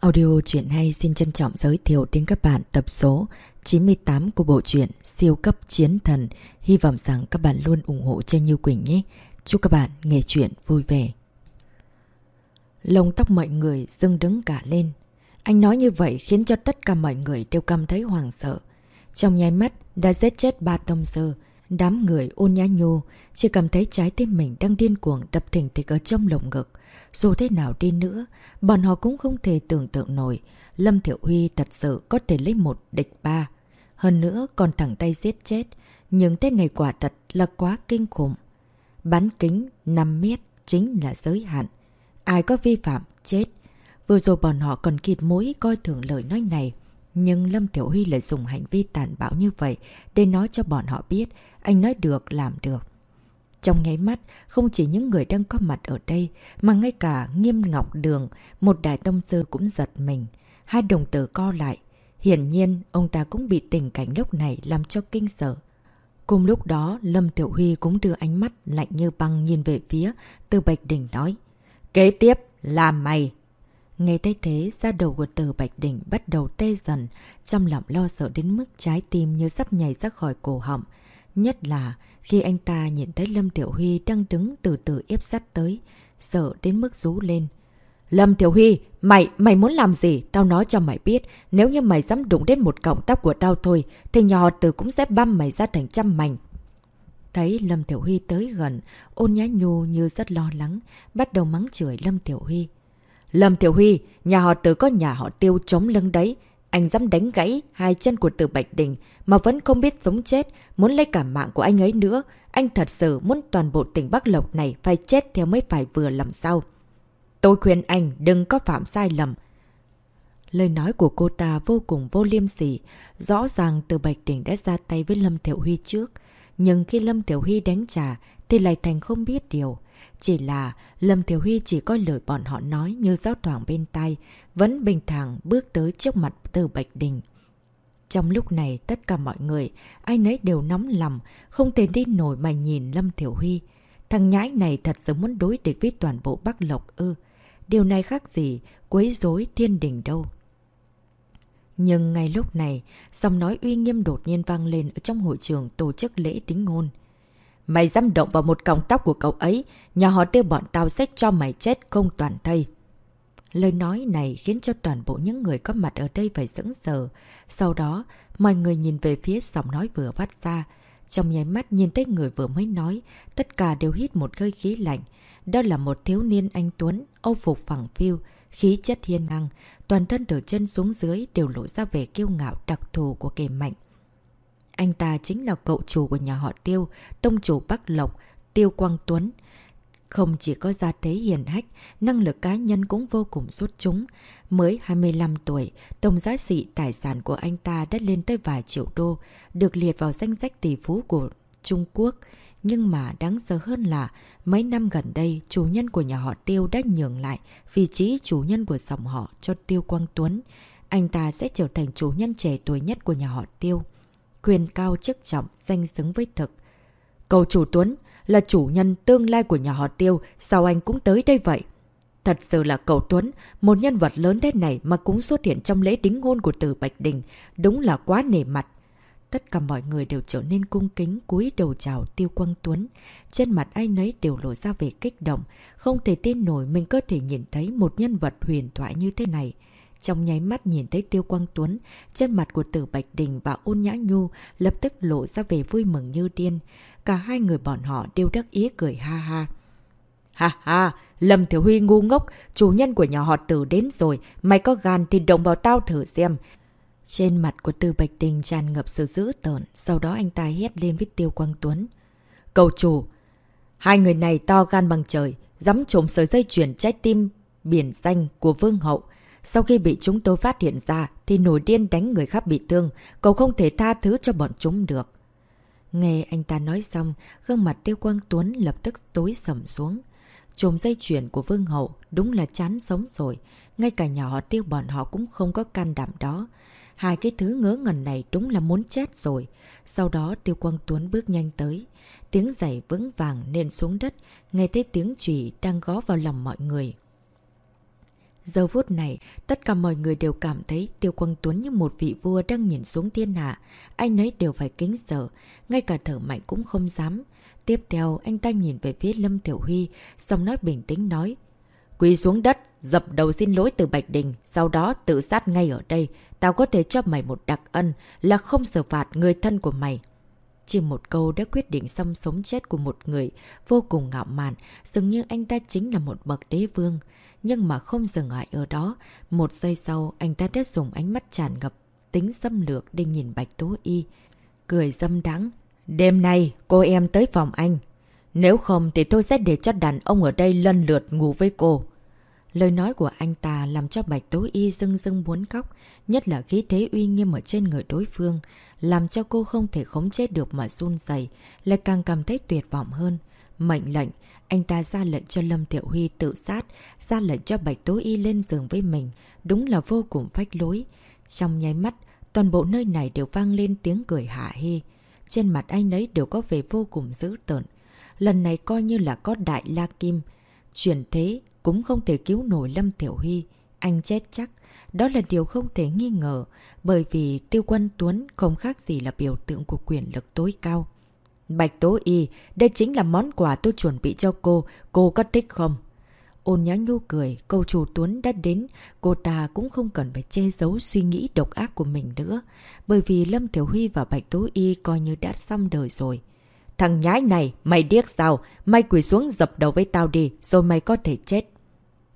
Audio truyện hay xin trân trọng giới thiệu đến các bạn tập số 98 của bộ truyện Siêu cấp chiến thần. Hy vọng rằng các bạn luôn ủng hộ cho Như Quỳnh nhé. Chúc các bạn nghe truyện vui vẻ. Lông tóc mọi người dưng đứng cả lên. Anh nói như vậy khiến cho tất cả mọi người đều cảm thấy hoàng sợ. Trong nháy mắt, đã giết chết ba tông sơ. Đám người ôn nhá nhô, chỉ cảm thấy trái tim mình đang điên cuồng đập thình thịch ở trong lồng ngực. Dù thế nào đi nữa, bọn họ cũng không thể tưởng tượng nổi Lâm Thiệu Huy thật sự có thể lấy một địch ba. Hơn nữa còn thẳng tay giết chết, nhưng tên này quả thật là quá kinh khủng. Bán kính 5 mét chính là giới hạn. Ai có vi phạm, chết. Vừa rồi bọn họ còn kịp mũi coi thường lời nói này. Nhưng Lâm Tiểu Huy lại dùng hành vi tàn bạo như vậy để nói cho bọn họ biết anh nói được làm được. Trong nháy mắt, không chỉ những người đang có mặt ở đây, mà ngay cả Nghiêm Ngọc Đường, một đại tông sư cũng giật mình. Hai đồng tử co lại. Hiển nhiên, ông ta cũng bị tình cảnh lúc này làm cho kinh sợ. Cùng lúc đó, Lâm Tiểu Huy cũng đưa ánh mắt lạnh như băng nhìn về phía, từ Bạch Đỉnh nói. Kế tiếp là mày. Nghe thấy thế, da đầu của từ Bạch Đỉnh bắt đầu tê dần, trong lòng lo sợ đến mức trái tim như sắp nhảy ra khỏi cổ họng. Nhất là khi anh ta nhìn thấy Lâm Tiểu Huy đang đứng từ từ ép sát tới, sợ đến mức rú lên. Lâm Tiểu Huy, mày, mày muốn làm gì? Tao nói cho mày biết, nếu như mày dám đụng đến một cọng tóc của tao thôi, thì nhỏ tử cũng sẽ băm mày ra thành trăm mảnh. Thấy Lâm Tiểu Huy tới gần, ôn nhá nhu như rất lo lắng, bắt đầu mắng chửi Lâm Tiểu Huy. Lâm Thiểu Huy, nhà họ tử có nhà họ tiêu chống lưng đấy, anh dám đánh gãy hai chân của tử Bạch Đình mà vẫn không biết sống chết, muốn lấy cả mạng của anh ấy nữa. Anh thật sự muốn toàn bộ tỉnh Bắc Lộc này phải chết theo mới phải vừa làm sao. Tôi khuyên anh đừng có phạm sai lầm. Lời nói của cô ta vô cùng vô liêm sỉ. Rõ ràng từ Bạch Đình đã ra tay với Lâm Thiệu Huy trước. Nhưng khi Lâm Tiểu Huy đánh trả thì lại thành không biết điều. Chỉ là Lâm Tiểu Huy chỉ coi lời bọn họ nói như giáo thoảng bên tay vẫn bình thản bước tới trước mặt từ Bạch Đình. Trong lúc này tất cả mọi người, ai nấy đều nóng lòng, không thể đi nổi mà nhìn Lâm Tiểu Huy. Thằng nhãi này thật sự muốn đối địch với toàn bộ Bắc Lộc ư. Điều này khác gì, quấy rối thiên đình đâu. Nhưng ngay lúc này, giọng nói uy nghiêm đột nhiên vang lên ở trong hội trường tổ chức lễ đính ngôn. Mày dám động vào một cọng tóc của cậu ấy, nhà họ tiêu bọn tao sẽ cho mày chết không toàn thây. Lời nói này khiến cho toàn bộ những người có mặt ở đây phải sững sờ. Sau đó, mọi người nhìn về phía giọng nói vừa phát ra. Trong nháy mắt nhìn thấy người vừa mới nói, tất cả đều hít một hơi khí lạnh. Đó là một thiếu niên anh Tuấn, âu phục phẳng phiêu, khí chất hiên ngang, toàn thân từ chân xuống dưới đều lộ ra vẻ kiêu ngạo đặc thù của kẻ mạnh. Anh ta chính là cậu chủ của nhà họ Tiêu, tông chủ Bắc Lộc, Tiêu Quang Tuấn. Không chỉ có gia thế hiền hách, năng lực cá nhân cũng vô cùng xuất chúng. Mới 25 tuổi, tổng giá trị tài sản của anh ta đã lên tới vài triệu đô, được liệt vào danh sách tỷ phú của Trung Quốc. Nhưng mà đáng sợ hơn là, mấy năm gần đây, chủ nhân của nhà họ Tiêu đã nhường lại vị trí chủ nhân của dòng họ cho Tiêu Quang Tuấn. Anh ta sẽ trở thành chủ nhân trẻ tuổi nhất của nhà họ Tiêu. Quyền cao chức trọng, danh xứng với thực. Cầu chủ Tuấn là chủ nhân tương lai của nhà họ Tiêu, sao anh cũng tới đây vậy? Thật sự là cậu Tuấn, một nhân vật lớn thế này mà cũng xuất hiện trong lễ đính hôn của Từ Bạch Đình, đúng là quá nể mặt. Tất cả mọi người đều trở nên cung kính cúi đầu chào Tiêu Quang Tuấn. Trên mặt ai nấy đều lộ ra vẻ kích động, không thể tin nổi mình có thể nhìn thấy một nhân vật huyền thoại như thế này. Trong nháy mắt nhìn thấy Tiêu Quang Tuấn, trên mặt của Tử Bạch Đình và Ôn Nhã Nhu lập tức lộ ra vẻ vui mừng như điên. Cả hai người bọn họ đều đắc ý cười ha ha. Ha ha, Lâm Thiếu Huy ngu ngốc, chủ nhân của nhà họ Tử đến rồi, mày có gan thì động vào tao thử xem. Trên mặt của tử Bạch Đình tràn ngập sự dữ tợn, sau đó anh ta hét lên với Tiêu Quang Tuấn. Cầu chủ, hai người này to gan bằng trời, dám trộm sợi dây chuyển trái tim biển danh của Vương Hậu. Sau khi bị chúng tôi phát hiện ra thì nổi điên đánh người khác bị thương, cậu không thể tha thứ cho bọn chúng được. Nghe anh ta nói xong, gương mặt Tiêu Quang Tuấn lập tức tối sầm xuống. Trùm dây chuyển của Vương Hậu đúng là chán sống rồi, ngay cả nhà họ Tiêu bọn họ cũng không có can đảm đó. Hai cái thứ ngớ ngẩn này đúng là muốn chết rồi. Sau đó Tiêu Quang Tuấn bước nhanh tới. Tiếng giày vững vàng nền xuống đất, nghe thấy tiếng trùy đang gó vào lòng mọi người. Giờ phút này, tất cả mọi người đều cảm thấy Tiêu Quang Tuấn như một vị vua đang nhìn xuống thiên hạ. Anh ấy đều phải kính sợ, ngay cả thở mạnh cũng không dám. Tiếp theo, anh ta nhìn về phía Lâm Tiểu Huy, xong nói bình tĩnh nói. Quỳ xuống đất, dập đầu xin lỗi từ Bạch Đình, sau đó tự sát ngay ở đây. Tao có thể cho mày một đặc ân là không xử phạt người thân của mày. Chỉ một câu đã quyết định xong sống chết của một người vô cùng ngạo mạn, dường như anh ta chính là một bậc đế vương. Nhưng mà không dừng lại ở đó, một giây sau anh ta đã dùng ánh mắt tràn ngập, tính xâm lược để nhìn Bạch Tố Y. Cười dâm đắng, đêm nay cô em tới phòng anh. Nếu không thì tôi sẽ để cho đàn ông ở đây lần lượt ngủ với cô. Lời nói của anh ta làm cho Bạch Tố Y dưng dưng muốn khóc, nhất là khí thế uy nghiêm ở trên người đối phương, làm cho cô không thể khống chế được mà run dày, lại càng cảm thấy tuyệt vọng hơn. Mệnh lệnh, anh ta ra lệnh cho Lâm Thiệu Huy tự sát, ra lệnh cho Bạch Tố Y lên giường với mình, đúng là vô cùng phách lối. Trong nháy mắt, toàn bộ nơi này đều vang lên tiếng cười hạ hê. Trên mặt anh ấy đều có vẻ vô cùng dữ tợn. Lần này coi như là có đại la kim. Chuyển thế cũng không thể cứu nổi Lâm Tiểu Huy. Anh chết chắc. Đó là điều không thể nghi ngờ, bởi vì Tiêu Quân Tuấn không khác gì là biểu tượng của quyền lực tối cao. Bạch Tố Y, đây chính là món quà tôi chuẩn bị cho cô, cô có thích không? Ôn nhá nhu cười, câu chủ Tuấn đã đến, cô ta cũng không cần phải che giấu suy nghĩ độc ác của mình nữa, bởi vì Lâm Tiểu Huy và Bạch Tố Y coi như đã xong đời rồi. Thằng nhái này, mày điếc sao? Mày quỳ xuống dập đầu với tao đi, rồi mày có thể chết.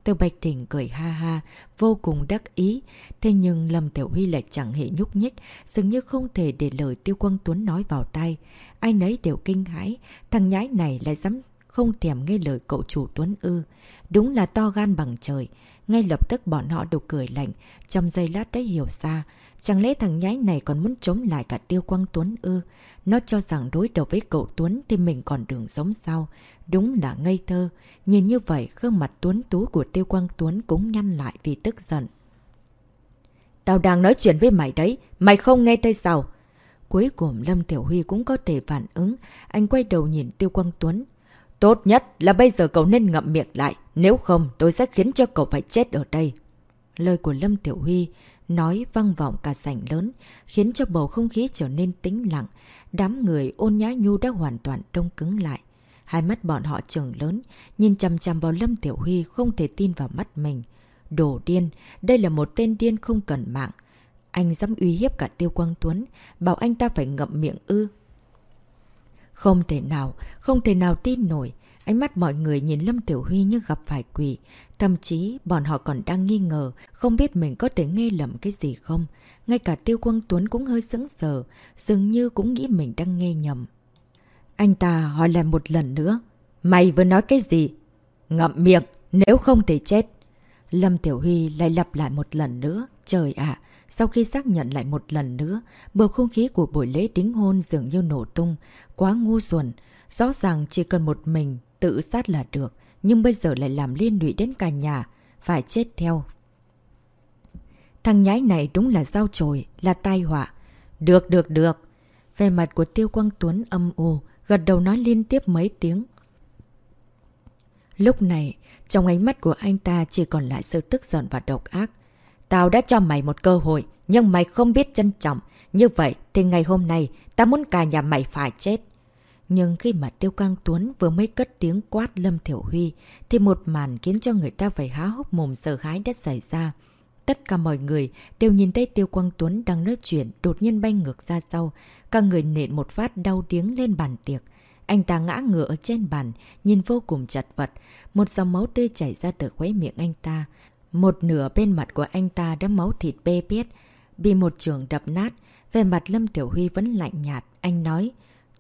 Tiêu Bạch Đình cười ha ha, vô cùng đắc ý. Thế nhưng Lâm Tiểu Huy lại chẳng hề nhúc nhích, dường như không thể để lời Tiêu Quang Tuấn nói vào tay. Ai nấy đều kinh hãi, thằng nhái này lại dám không thèm nghe lời cậu chủ Tuấn ư. Đúng là to gan bằng trời. Ngay lập tức bọn họ đều cười lạnh, trong giây lát đã hiểu ra. Chẳng lẽ thằng nhái này còn muốn chống lại cả Tiêu Quang Tuấn ư? Nó cho rằng đối đầu với cậu Tuấn thì mình còn đường sống sao? Đúng là ngây thơ. Nhìn như vậy, gương mặt Tuấn tú của Tiêu Quang Tuấn cũng nhăn lại vì tức giận. Tao đang nói chuyện với mày đấy, mày không nghe thấy sao? Cuối cùng Lâm Tiểu Huy cũng có thể phản ứng, anh quay đầu nhìn Tiêu Quang Tuấn. Tốt nhất là bây giờ cậu nên ngậm miệng lại, nếu không tôi sẽ khiến cho cậu phải chết ở đây. Lời của Lâm Tiểu Huy nói vang vọng cả sảnh lớn, khiến cho bầu không khí trở nên tĩnh lặng. Đám người ôn nhã nhu đã hoàn toàn đông cứng lại. Hai mắt bọn họ trừng lớn, nhìn chằm chằm vào Lâm Tiểu Huy không thể tin vào mắt mình. Đồ điên, đây là một tên điên không cần mạng. Anh dám uy hiếp cả Tiêu Quang Tuấn, bảo anh ta phải ngậm miệng ư. Không thể nào, không thể nào tin nổi. Ánh mắt mọi người nhìn Lâm Tiểu Huy như gặp phải quỷ. Thậm chí bọn họ còn đang nghi ngờ, không biết mình có thể nghe lầm cái gì không. Ngay cả Tiêu Quang Tuấn cũng hơi sững sờ, dường như cũng nghĩ mình đang nghe nhầm. Anh ta hỏi lại một lần nữa. Mày vừa nói cái gì? Ngậm miệng, nếu không thì chết. Lâm Tiểu Huy lại lặp lại một lần nữa. Trời ạ! sau khi xác nhận lại một lần nữa, bầu không khí của buổi lễ đính hôn dường như nổ tung. Quá ngu xuẩn. Rõ ràng chỉ cần một mình tự sát là được. Nhưng bây giờ lại làm liên lụy đến cả nhà. Phải chết theo. Thằng nhái này đúng là dao trồi, là tai họa. Được, được, được. Về mặt của Tiêu Quang Tuấn âm u, gật đầu nói liên tiếp mấy tiếng. Lúc này, trong ánh mắt của anh ta chỉ còn lại sự tức giận và độc ác. Tao đã cho mày một cơ hội, nhưng mày không biết trân trọng. Như vậy thì ngày hôm nay, ta muốn cả nhà mày phải chết. Nhưng khi mà Tiêu quang Tuấn vừa mới cất tiếng quát Lâm Thiểu Huy, thì một màn khiến cho người ta phải há hốc mồm sợ hãi đã xảy ra. Tất cả mọi người đều nhìn thấy Tiêu Quang Tuấn đang nói chuyện đột nhiên bay ngược ra sau. Các người nện một phát đau điếng lên bàn tiệc. Anh ta ngã ngựa ở trên bàn, nhìn vô cùng chật vật. Một dòng máu tươi chảy ra từ khuấy miệng anh ta. Một nửa bên mặt của anh ta đã máu thịt bê biết, bị một trường đập nát. Về mặt Lâm Tiểu Huy vẫn lạnh nhạt, anh nói.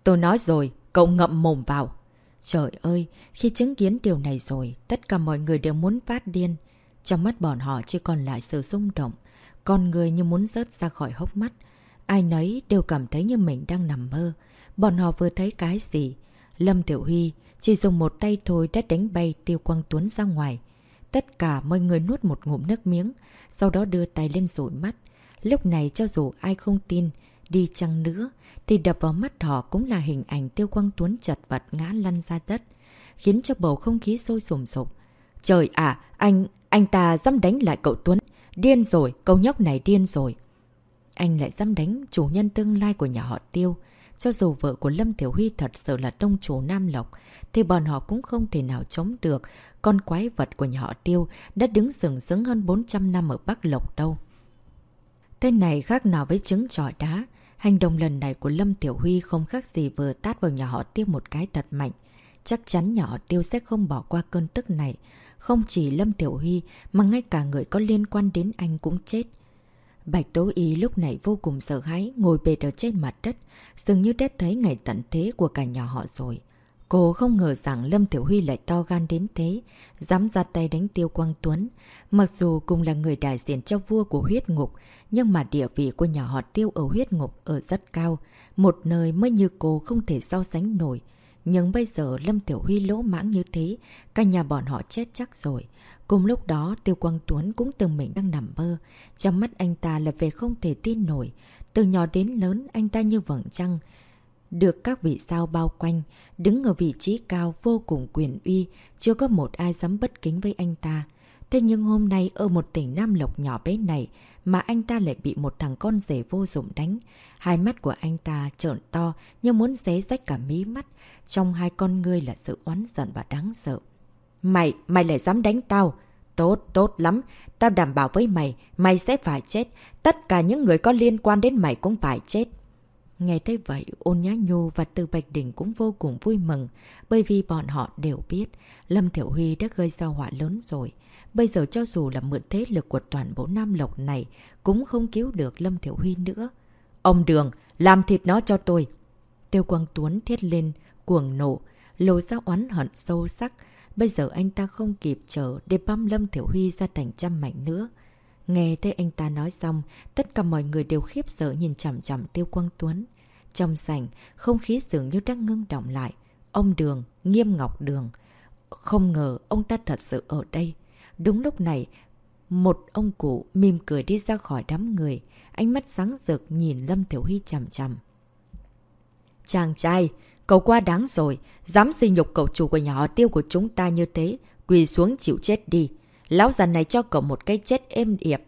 Tôi nói rồi, cậu ngậm mồm vào. Trời ơi, khi chứng kiến điều này rồi, tất cả mọi người đều muốn phát điên. Trong mắt bọn họ chỉ còn lại sự rung động, con người như muốn rớt ra khỏi hốc mắt. Ai nấy đều cảm thấy như mình đang nằm mơ. Bọn họ vừa thấy cái gì? Lâm Tiểu Huy chỉ dùng một tay thôi đã đánh bay Tiêu Quang Tuấn ra ngoài. Tất cả mọi người nuốt một ngụm nước miếng, sau đó đưa tay lên rủi mắt. Lúc này cho dù ai không tin, đi chăng nữa, thì đập vào mắt họ cũng là hình ảnh Tiêu Quang Tuấn chật vật ngã lăn ra đất, khiến cho bầu không khí sôi sùng sục. Trời ạ, anh, Anh ta dám đánh lại cậu Tuấn. Điên rồi, cậu nhóc này điên rồi. Anh lại dám đánh chủ nhân tương lai của nhà họ Tiêu. Cho dù vợ của Lâm Tiểu Huy thật sự là tông chủ Nam Lộc, thì bọn họ cũng không thể nào chống được con quái vật của nhà họ Tiêu đã đứng sừng sững hơn 400 năm ở Bắc Lộc đâu. Tên này khác nào với trứng trọi đá. Hành động lần này của Lâm Tiểu Huy không khác gì vừa tát vào nhà họ Tiêu một cái thật mạnh. Chắc chắn nhà họ Tiêu sẽ không bỏ qua cơn tức này. Không chỉ Lâm Tiểu Huy mà ngay cả người có liên quan đến anh cũng chết. Bạch Tố Y lúc này vô cùng sợ hãi, ngồi bệt ở trên mặt đất, dường như đã thấy ngày tận thế của cả nhà họ rồi. Cô không ngờ rằng Lâm Tiểu Huy lại to gan đến thế, dám ra tay đánh Tiêu Quang Tuấn. Mặc dù cùng là người đại diện cho vua của huyết ngục, nhưng mà địa vị của nhà họ Tiêu ở huyết ngục ở rất cao, một nơi mới như cô không thể so sánh nổi. Nhưng bây giờ Lâm Tiểu Huy lỗ mãng như thế, cả nhà bọn họ chết chắc rồi. Cùng lúc đó Tiêu Quang Tuấn cũng từng mình đang nằm mơ. Trong mắt anh ta là về không thể tin nổi. Từ nhỏ đến lớn anh ta như vầng trăng. Được các vị sao bao quanh, đứng ở vị trí cao vô cùng quyền uy, chưa có một ai dám bất kính với anh ta. Thế nhưng hôm nay ở một tỉnh Nam Lộc nhỏ bé này mà anh ta lại bị một thằng con rể vô dụng đánh. Hai mắt của anh ta trợn to như muốn xé rách cả mí mắt. Trong hai con ngươi là sự oán giận và đáng sợ. Mày, mày lại dám đánh tao. Tốt, tốt lắm. Tao đảm bảo với mày, mày sẽ phải chết. Tất cả những người có liên quan đến mày cũng phải chết. Nghe thấy vậy, ôn nhá nhu và từ Bạch Đỉnh cũng vô cùng vui mừng, bởi vì bọn họ đều biết Lâm Thiểu Huy đã gây ra họa lớn rồi. Bây giờ cho dù là mượn thế lực của toàn bộ Nam Lộc này, cũng không cứu được Lâm Thiểu Huy nữa. Ông Đường, làm thịt nó cho tôi. Tiêu Quang Tuấn thiết lên, cuồng nộ, lồ ra oán hận sâu sắc. Bây giờ anh ta không kịp chờ để băm Lâm Thiểu Huy ra thành trăm mảnh nữa. Nghe thấy anh ta nói xong, tất cả mọi người đều khiếp sợ nhìn chằm chằm Tiêu Quang Tuấn. Trong sảnh, không khí dường như đang ngưng động lại. Ông Đường, Nghiêm Ngọc Đường. Không ngờ ông ta thật sự ở đây. Đúng lúc này, một ông cụ mỉm cười đi ra khỏi đám người. Ánh mắt sáng rực nhìn Lâm Tiểu Huy chằm chằm. Chàng trai, cậu qua đáng rồi. Dám sinh nhục cậu chủ của nhà họ tiêu của chúng ta như thế. Quỳ xuống chịu chết đi. Lão già này cho cậu một cái chết êm điệp.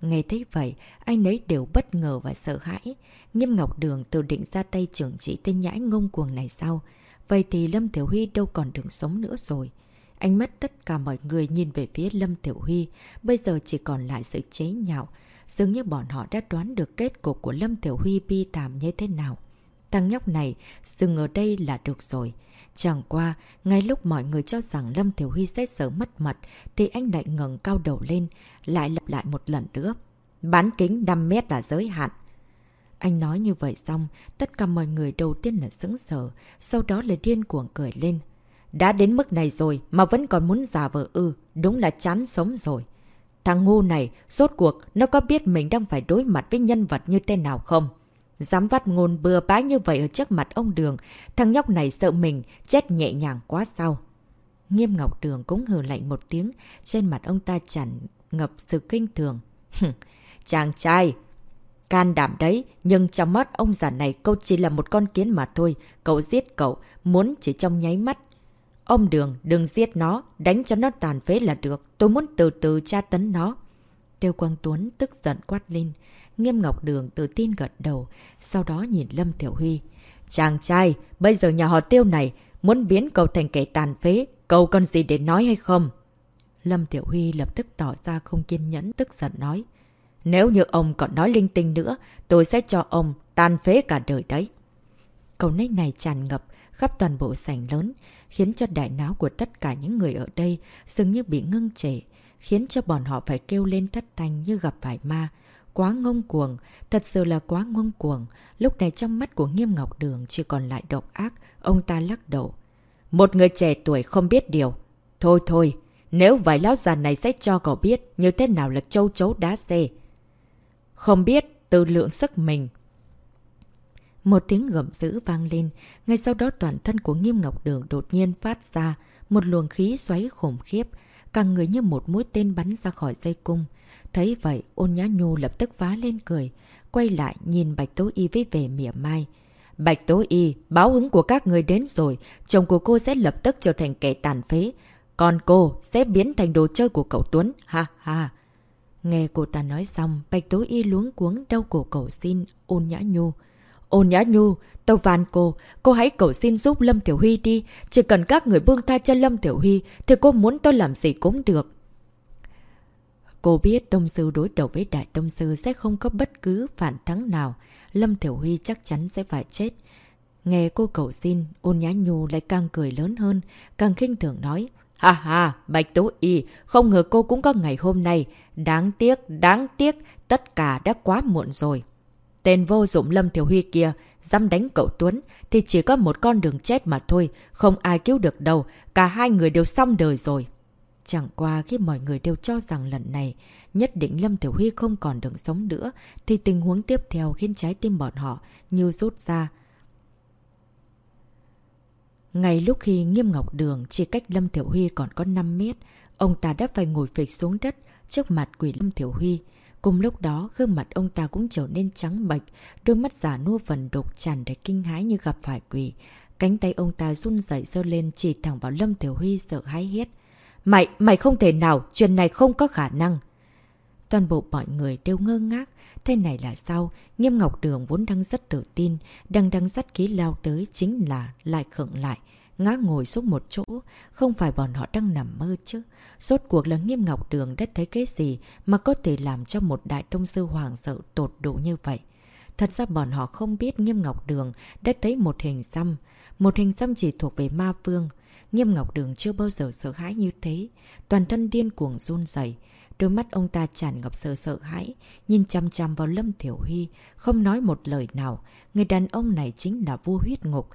Nghe thấy vậy, anh ấy đều bất ngờ và sợ hãi. Nghiêm Ngọc Đường tự định ra tay trưởng trị tên nhãi ngông cuồng này sau. Vậy thì Lâm Tiểu Huy đâu còn đường sống nữa rồi. Ánh mắt tất cả mọi người nhìn về phía Lâm Tiểu Huy, bây giờ chỉ còn lại sự chế nhạo. Dường như bọn họ đã đoán được kết cục của Lâm Tiểu Huy bi thảm như thế nào. Thằng nhóc này, dừng ở đây là được rồi. Chẳng qua, ngay lúc mọi người cho rằng Lâm Tiểu Huy sẽ sớm mất mặt, thì anh lại ngừng cao đầu lên, lại lặp lại một lần nữa. Bán kính 5 mét là giới hạn. Anh nói như vậy xong, tất cả mọi người đầu tiên là sững sờ, sau đó là điên cuồng cười lên. Đã đến mức này rồi mà vẫn còn muốn giả vờ ư, đúng là chán sống rồi. Thằng ngu này, rốt cuộc, nó có biết mình đang phải đối mặt với nhân vật như thế nào không? Dám vắt ngôn bừa bãi như vậy ở trước mặt ông Đường, thằng nhóc này sợ mình, chết nhẹ nhàng quá sao? Nghiêm Ngọc Đường cũng hừ lạnh một tiếng, trên mặt ông ta tràn ngập sự kinh thường. Chàng trai, can đảm đấy, nhưng trong mắt ông già này cậu chỉ là một con kiến mà thôi. Cậu giết cậu, muốn chỉ trong nháy mắt. Ông Đường, đừng giết nó, đánh cho nó tàn phế là được. Tôi muốn từ từ tra tấn nó. Tiêu Quang Tuấn tức giận quát lên. Nghiêm Ngọc Đường tự tin gật đầu, sau đó nhìn Lâm Tiểu Huy. Chàng trai, bây giờ nhà họ tiêu này muốn biến cậu thành kẻ tàn phế, cậu còn gì để nói hay không? Lâm Tiểu Huy lập tức tỏ ra không kiên nhẫn, tức giận nói. Nếu như ông còn nói linh tinh nữa, tôi sẽ cho ông tàn phế cả đời đấy. Câu nách này tràn ngập khắp toàn bộ sảnh lớn, khiến cho đại não của tất cả những người ở đây dường như bị ngưng trệ, khiến cho bọn họ phải kêu lên thất thanh như gặp phải ma. Quá ngông cuồng, thật sự là quá ngông cuồng. Lúc này trong mắt của Nghiêm Ngọc Đường chỉ còn lại độc ác, ông ta lắc đầu. Một người trẻ tuổi không biết điều. Thôi thôi, nếu vài lão già này sẽ cho cậu biết như thế nào là châu chấu đá xe. Không biết tự lượng sức mình. Một tiếng gầm dữ vang lên, ngay sau đó toàn thân của Nghiêm Ngọc Đường đột nhiên phát ra một luồng khí xoáy khủng khiếp, cả người như một mũi tên bắn ra khỏi dây cung. Thấy vậy, ôn nhã nhu lập tức vá lên cười, quay lại nhìn Bạch Tố Y với vẻ mỉa mai. Bạch Tố Y, báo ứng của các người đến rồi, chồng của cô sẽ lập tức trở thành kẻ tàn phế. Còn cô sẽ biến thành đồ chơi của cậu Tuấn, ha ha. Nghe cô ta nói xong, Bạch Tố Y luống cuống đau cổ cầu xin, ôn nhã nhu. Ôn nhã nhu, tôi van cô, cô hãy cầu xin giúp Lâm Tiểu Huy đi. Chỉ cần các người buông tha cho Lâm Tiểu Huy, thì cô muốn tôi làm gì cũng được. Cô biết Tông Sư đối đầu với Đại Tông Sư sẽ không có bất cứ phản thắng nào. Lâm Tiểu Huy chắc chắn sẽ phải chết. Nghe cô cầu xin, ôn nhã nhu lại càng cười lớn hơn, càng khinh thường nói. Ha ha, Bạch Tố Y, không ngờ cô cũng có ngày hôm nay. Đáng tiếc, đáng tiếc, tất cả đã quá muộn rồi. Tên vô dụng Lâm Tiểu Huy kia, dám đánh cậu Tuấn, thì chỉ có một con đường chết mà thôi, không ai cứu được đâu, cả hai người đều xong đời rồi. Chẳng qua khi mọi người đều cho rằng lần này, nhất định Lâm Tiểu Huy không còn đường sống nữa, thì tình huống tiếp theo khiến trái tim bọn họ như rút ra. Ngay lúc khi Nghiêm Ngọc Đường chỉ cách Lâm Tiểu Huy còn có 5 mét, ông ta đã phải ngồi phịch xuống đất trước mặt quỷ Lâm Tiểu Huy. Cùng lúc đó, gương mặt ông ta cũng trở nên trắng bệch, đôi mắt giả nua vần đục tràn đầy kinh hái như gặp phải quỷ. Cánh tay ông ta run rẩy dơ lên chỉ thẳng vào Lâm Tiểu Huy sợ hãi hết. Mày, mày không thể nào, chuyện này không có khả năng. Toàn bộ mọi người đều ngơ ngác. Thế này là sao? Nghiêm Ngọc Đường vốn đang rất tự tin, đang đang dắt ký lao tới chính là lại khựng lại, ngã ngồi xuống một chỗ, không phải bọn họ đang nằm mơ chứ. Rốt cuộc là Nghiêm Ngọc Đường đã thấy cái gì mà có thể làm cho một đại tông sư hoàng sợ tột độ như vậy. Thật ra bọn họ không biết Nghiêm Ngọc Đường đã thấy một hình xăm. Một hình xăm chỉ thuộc về ma vương. Nghiêm Ngọc Đường chưa bao giờ sợ hãi như thế. Toàn thân điên cuồng run dày. Đôi mắt ông ta tràn ngập sợ sợ hãi, nhìn chăm chăm vào Lâm Thiểu Huy, không nói một lời nào. Người đàn ông này chính là vua huyết ngục.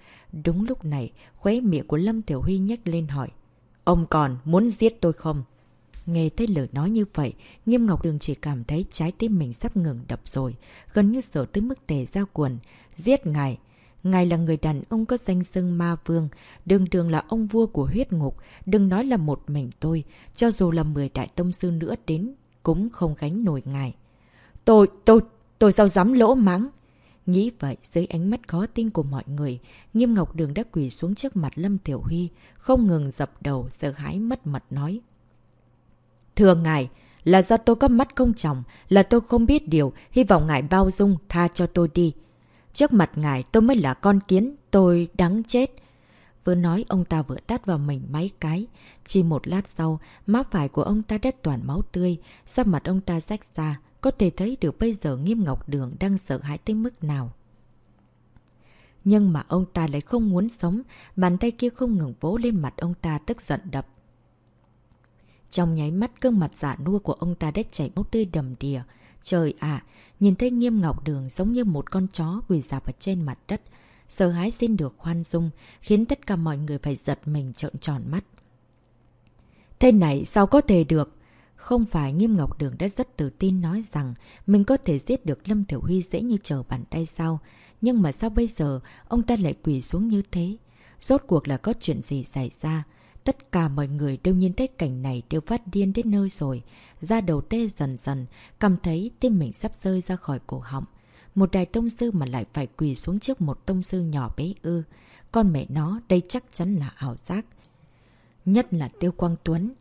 Đúng lúc này, khóe miệng của Lâm Thiểu Huy nhếch lên hỏi. Ông còn muốn giết tôi không? Nghe thấy lời nói như vậy, Nghiêm Ngọc Đường chỉ cảm thấy trái tim mình sắp ngừng đập rồi, gần như sợ tới mức tề ra quần. Giết ngài! Ngài là người đàn ông có danh xưng ma vương, đường đường là ông vua của huyết ngục, đừng nói là một mình tôi, cho dù là 10 đại tông sư nữa đến, cũng không gánh nổi ngài. Tôi, tôi, tôi sao dám lỗ mắng? Nghĩ vậy, dưới ánh mắt khó tin của mọi người, Nghiêm Ngọc Đường đã quỳ xuống trước mặt Lâm Tiểu Huy, không ngừng dập đầu, sợ hãi mất mật nói. Thưa ngài, là do tôi có mắt không trọng, là tôi không biết điều, hy vọng ngài bao dung, tha cho tôi đi. Trước mặt ngài tôi mới là con kiến, tôi đáng chết. Vừa nói ông ta vừa tát vào mình mấy cái. Chỉ một lát sau, má phải của ông ta đất toàn máu tươi, sắc mặt ông ta rách ra, có thể thấy được bây giờ Nghiêm Ngọc Đường đang sợ hãi tới mức nào. Nhưng mà ông ta lại không muốn sống, bàn tay kia không ngừng vỗ lên mặt ông ta tức giận đập. Trong nháy mắt gương mặt giả nua của ông ta đã chảy máu tươi đầm đìa. Trời ạ, nhìn thấy nghiêm ngọc đường giống như một con chó quỳ dạp ở trên mặt đất. Sợ hãi xin được khoan dung, khiến tất cả mọi người phải giật mình trợn tròn mắt. Thế này sao có thể được? Không phải Nghiêm Ngọc Đường đã rất tự tin nói rằng mình có thể giết được Lâm Thiểu Huy dễ như trở bàn tay sao. Nhưng mà sao bây giờ ông ta lại quỳ xuống như thế? Rốt cuộc là có chuyện gì xảy ra? Tất cả mọi người đều nhìn thấy cảnh này đều phát điên đến nơi rồi. Da đầu tê dần dần, cảm thấy tim mình sắp rơi ra khỏi cổ họng. Một đại tông sư mà lại phải quỳ xuống trước một tông sư nhỏ bé ư. Con mẹ nó, đây chắc chắn là ảo giác. Nhất là Tiêu Quang Tuấn.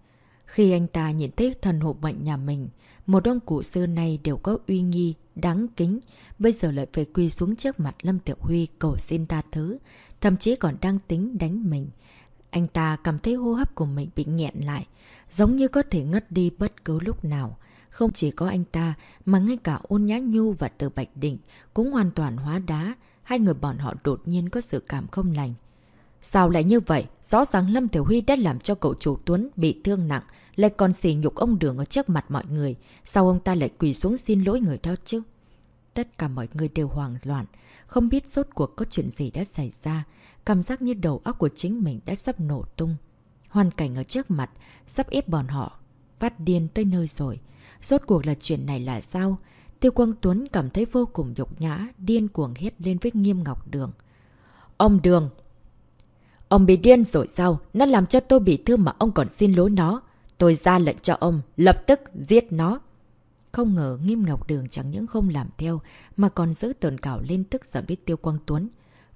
Khi anh ta nhìn thấy thần hộ mệnh nhà mình, một ông cụ xưa này đều có uy nghi, đáng kính. Bây giờ lại phải quỳ xuống trước mặt Lâm Tiểu Huy cầu xin ta thứ. Thậm chí còn đang tính đánh mình. Anh ta cảm thấy hô hấp của mình bị nghẹn lại, giống như có thể ngất đi bất cứ lúc nào. Không chỉ có anh ta, mà ngay cả ôn nhã nhu và từ Bạch Định cũng hoàn toàn hóa đá. Hai người bọn họ đột nhiên có sự cảm không lành. Sao lại như vậy? Rõ ràng Lâm Tiểu Huy đã làm cho cậu chủ Tuấn bị thương nặng, lại còn xỉ nhục ông Đường ở trước mặt mọi người. Sao ông ta lại quỳ xuống xin lỗi người đó chứ? Tất cả mọi người đều hoảng loạn, không biết rốt cuộc có chuyện gì đã xảy ra. Cảm giác như đầu óc của chính mình đã sắp nổ tung. Hoàn cảnh ở trước mặt, sắp ép bọn họ, phát điên tới nơi rồi. Rốt cuộc là chuyện này là sao? Tiêu Quang Tuấn cảm thấy vô cùng nhục nhã, điên cuồng hét lên với Nghiêm Ngọc Đường. Ông Đường! Ông bị điên rồi sao? Nó làm cho tôi bị thương mà ông còn xin lỗi nó. Tôi ra lệnh cho ông, lập tức giết nó. Không ngờ Nghiêm Ngọc Đường chẳng những không làm theo, mà còn giữ tờn cảo lên tức giận với Tiêu Quang Tuấn.